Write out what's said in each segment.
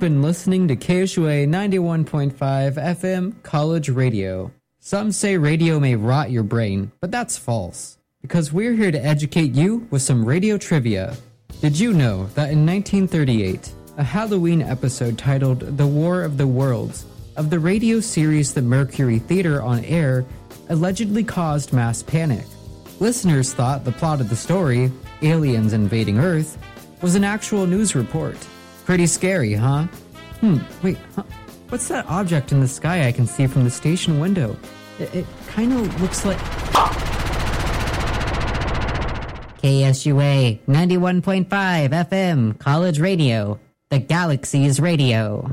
been listening to KSUA 91.5 FM College Radio. Some say radio may rot your brain, but that's false. Because we're here to educate you with some radio trivia. Did you know that in 1938, a Halloween episode titled The War of the Worlds of the radio series The Mercury Theater on Air allegedly caused mass panic? Listeners thought the plot of the story, aliens invading Earth, was an actual news report. Pretty scary, huh? Hmm, wait, huh? what's that object in the sky I can see from the station window? It, it kind of looks like. KSUA 91.5 FM College Radio, the Galaxy's Radio.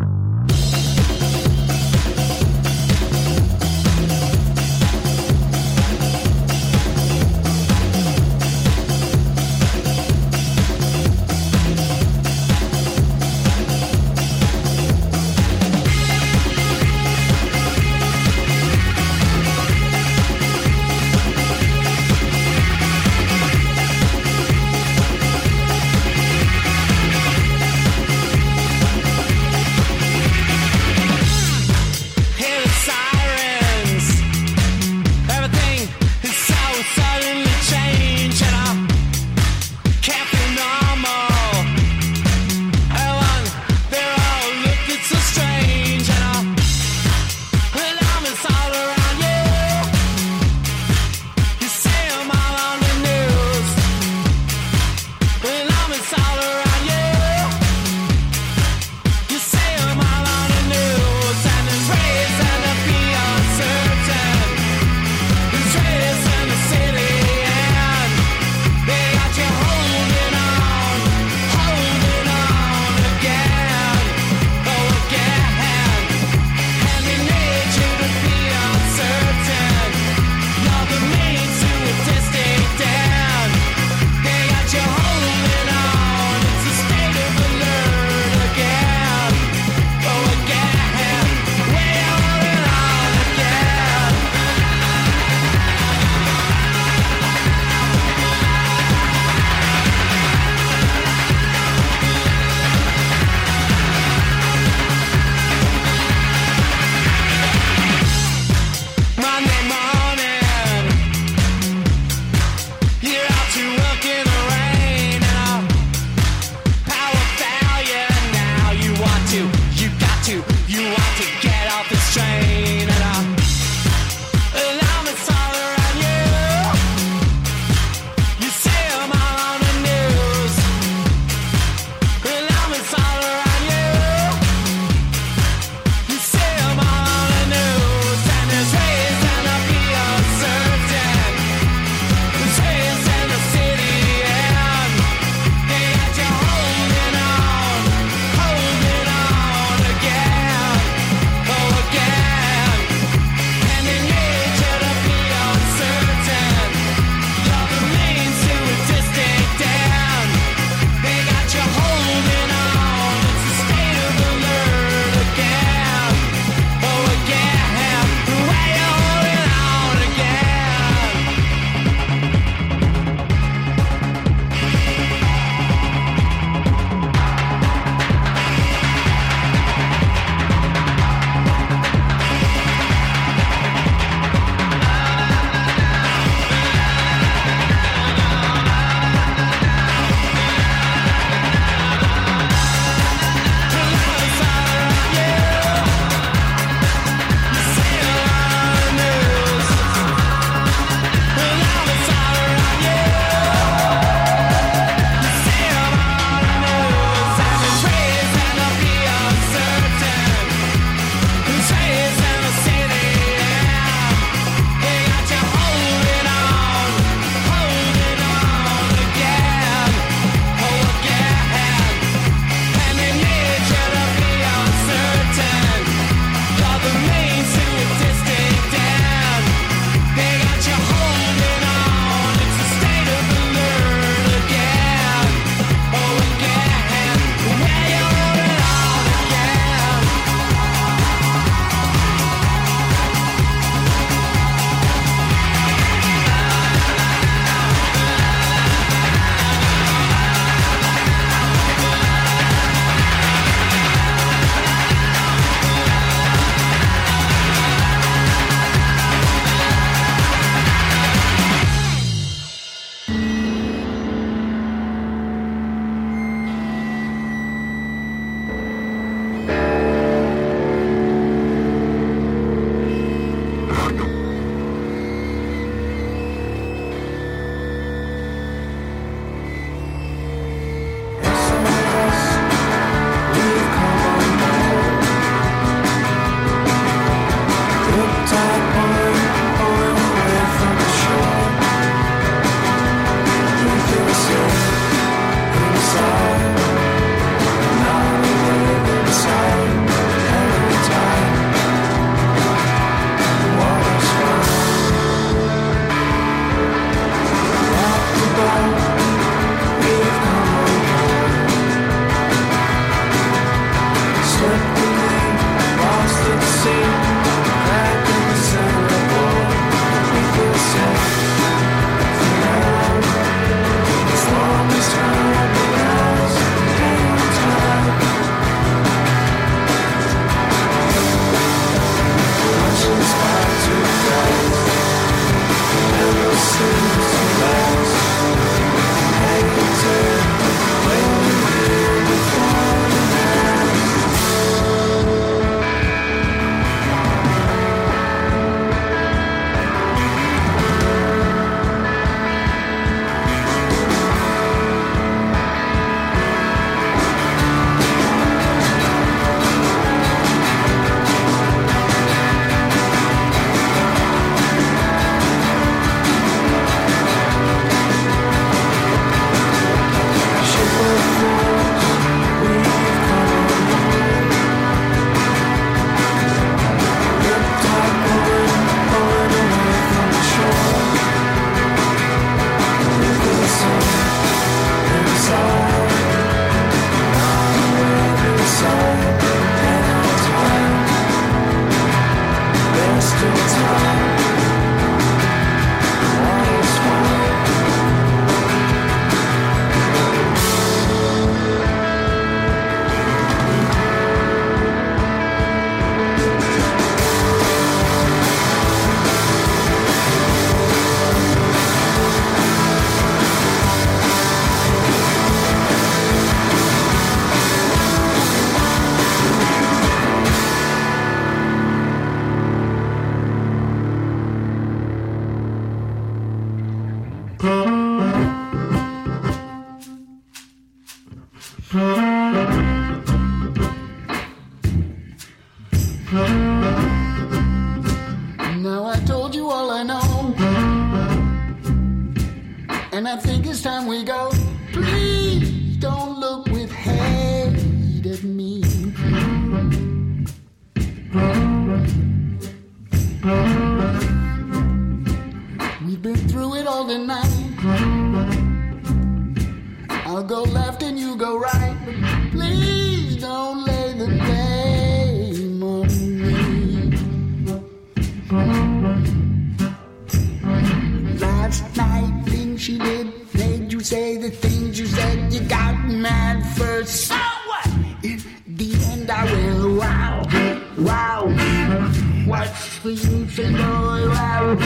Sing going wild,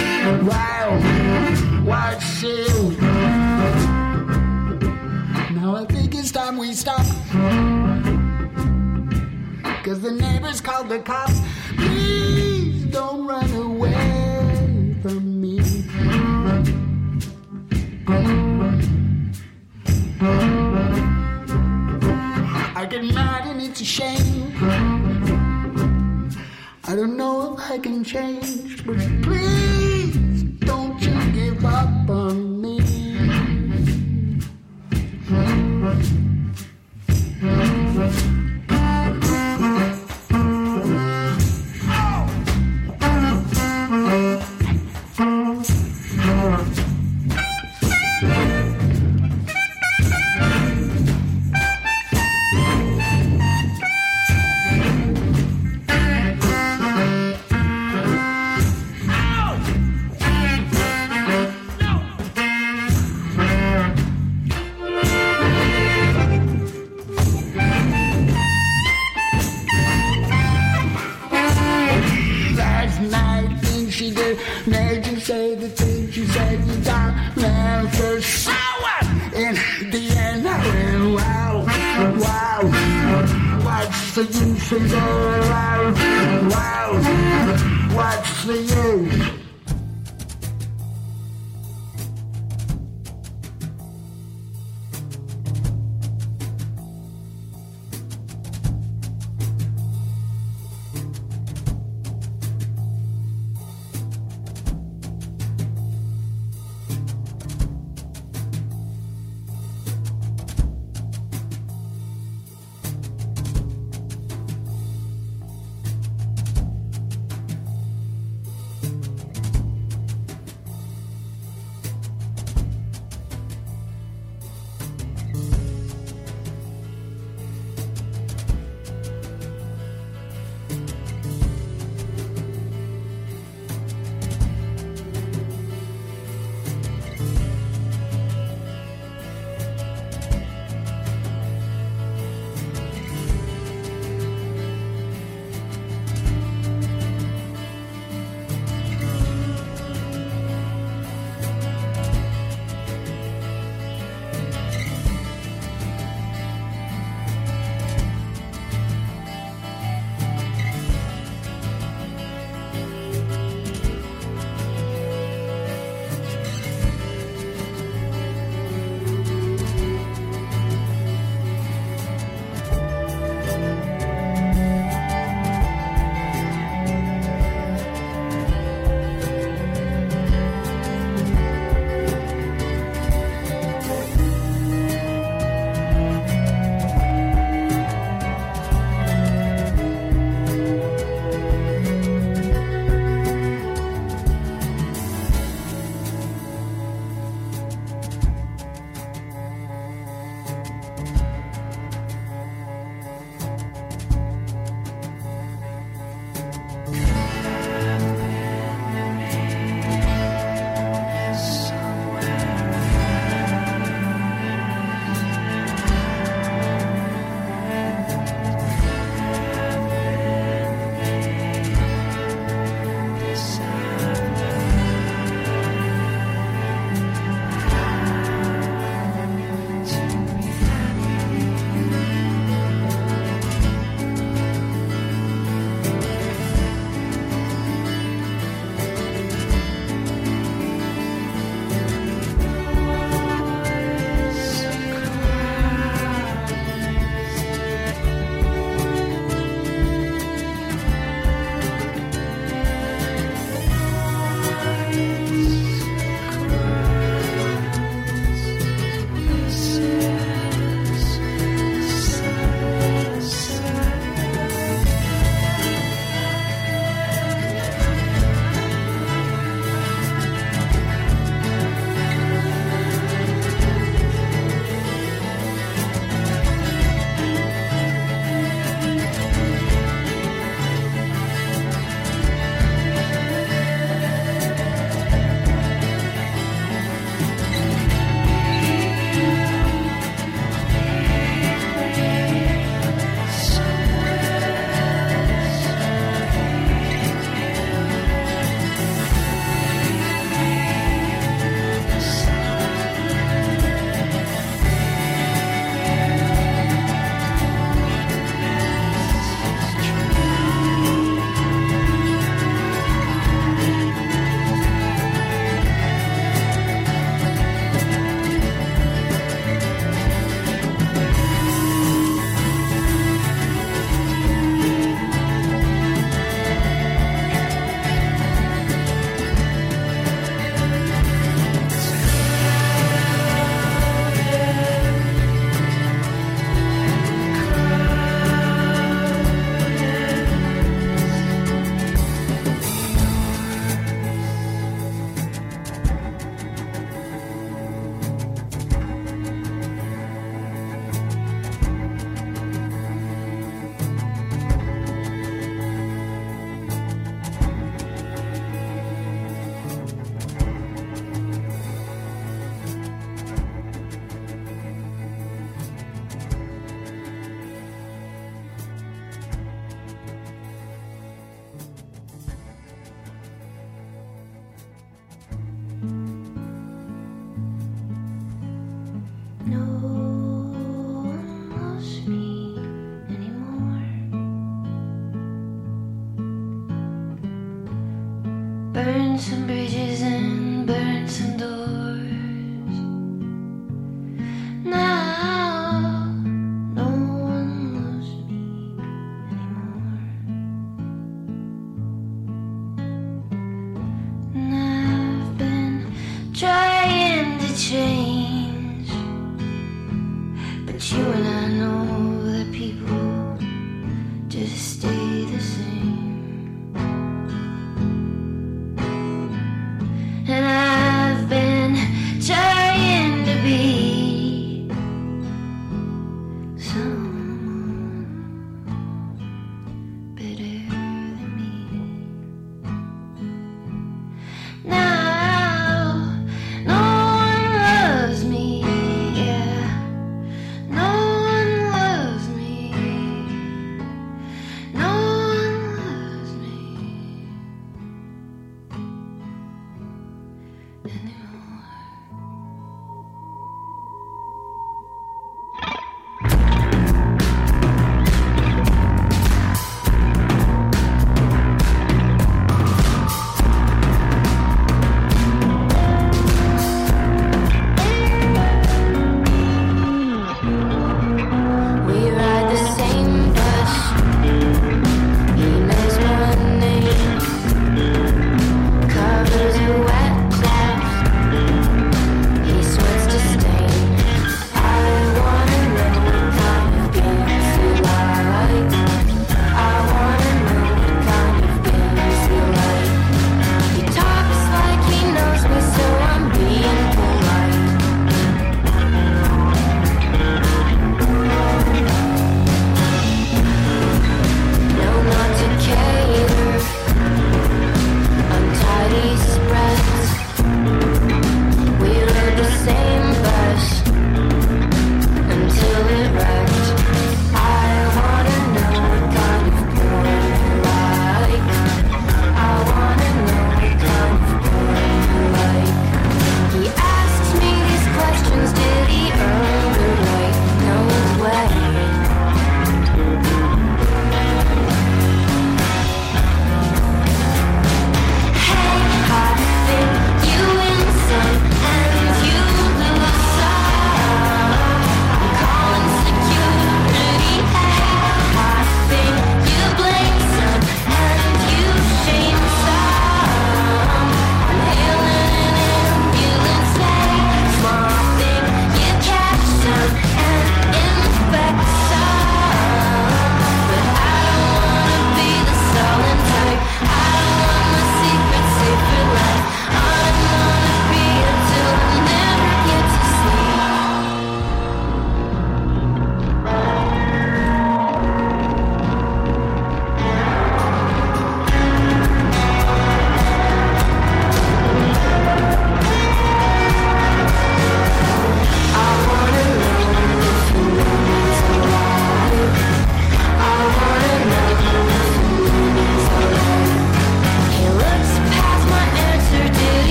wild. Now I think it's time we stop. Cause the neighbors called the cops. Please don't run away from me. I get mad and it's a shame. I don't know if I can change, but please.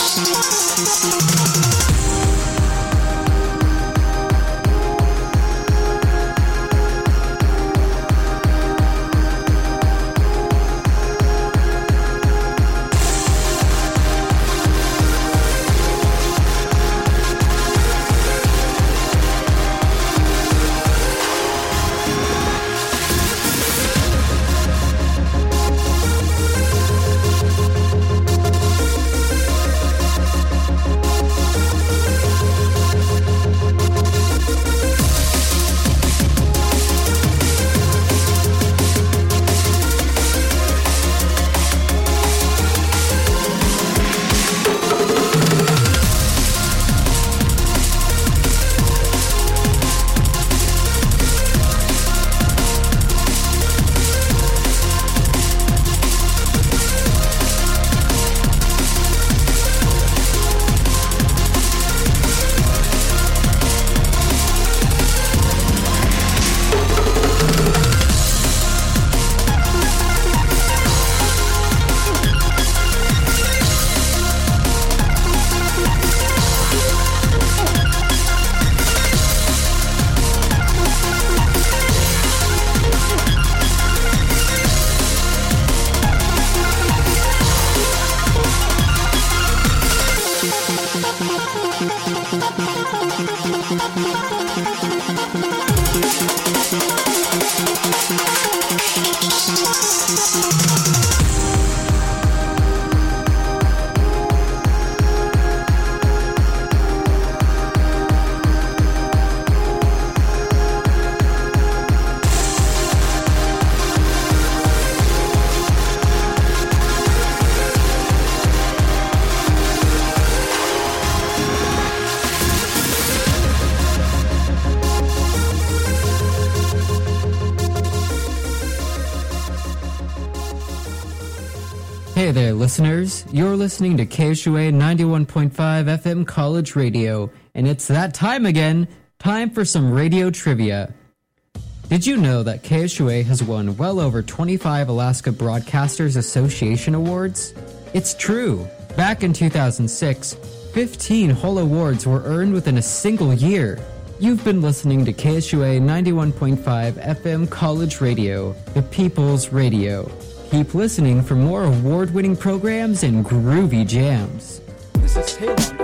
Thank you. there, listeners. You're listening to KSUA 91.5 FM College Radio, and it's that time again. Time for some radio trivia. Did you know that KSUA has won well over 25 Alaska Broadcasters Association awards? It's true. Back in 2006, 15 whole awards were earned within a single year. You've been listening to KSUA 91.5 FM College Radio, the People's Radio. Keep listening for more award winning programs and groovy jams. This is Taylor.